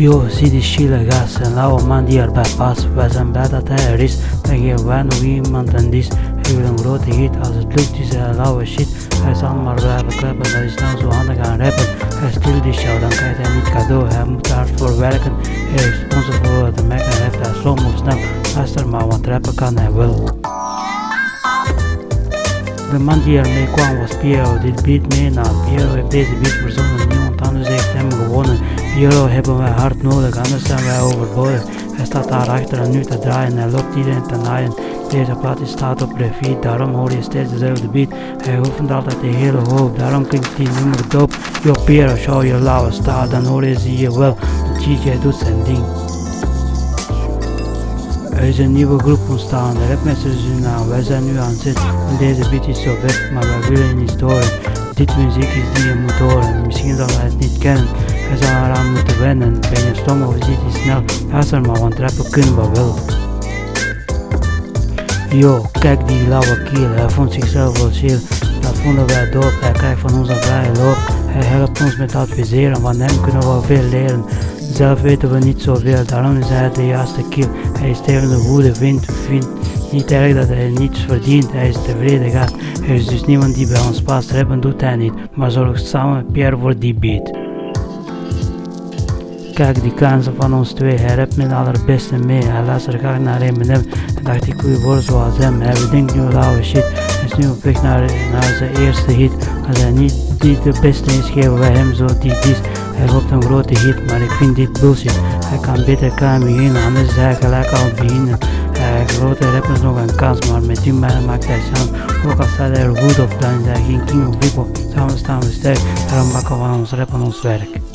Yo, zie die chile gas en lauwe man die erbij past. Wij zijn blij dat hij er is, dan geven wij nog iemand een dis. Hij wil een grote hit, als het lukt is hij lauwe shit. Hij zal maar blijven klappen, dat is nou zo handig aan rappen. Hij stil die show, dan krijgt hij niet cadeau, hij moet er hard voor werken. Hij is onze voor de Mac en heeft hij slow of snel. Luister maar, want rappen kan hij wel. De man die ermee kwam was Piero, dit beat mee na. Piero heeft deze beat verzonnen, niemand anders heeft hem Piero hebben wij hard nodig, anders zijn wij overbodig. Hij staat daar achter en nu te draaien, hij loopt iedereen te naaien. Deze plaat staat op repeat, daarom hoor je steeds dezelfde beat. Hij oefent altijd de hele hoop, daarom klinkt die nummer dope. Yo Piero, show je lauwe star, dan hoor je zie je wel, de DJ doet zijn ding. Er is een nieuwe groep ontstaan, de rapmesters zijn aan. Wij zijn nu aan en deze beat is zo vet, maar wij willen niet storen. Dit muziek is die je moet horen, misschien zal hij het niet kennen. Hij zal eraan moeten wennen, ben je stom of zit je snel? Luister maar, want rappen kunnen we wel. Yo, kijk die lauwe kiel, hij vond zichzelf wel chill. Dat vonden wij dood, hij krijgt van ons een vrije loop. Hij helpt ons met adviseren, van hem kunnen we veel leren. Zelf weten we niet zoveel, daarom is hij de juiste kill. Hij is tegen de goede wind, vindt niet erg dat hij niets verdient, hij is tevreden gast. Er is dus niemand die bij ons past, rappen doet hij niet, maar zorg samen met Pierre voor die beat. Kijk die kansen van ons twee, hij rapt met allerbeste mee, hij luistert graag naar Eminem en dacht ik wil worden zoals hem, hij bedenkt nu lauwe shit, hij is nu op weg naar, naar zijn eerste hit, als hij niet die de beste is, geven wij hem zo die dis. Hij hoopt een grote hit, maar ik vind dit bullshit. Hij kan beter klein beginnen, anders is hij gelijk al beginnen. Hij grote rappers nog een kans, maar met die man maakt hij sound. Ook al staat hij er goed op, dan is hij geen king of people. Samen staan we sterk, daarom bakken we van ons rap ons werk.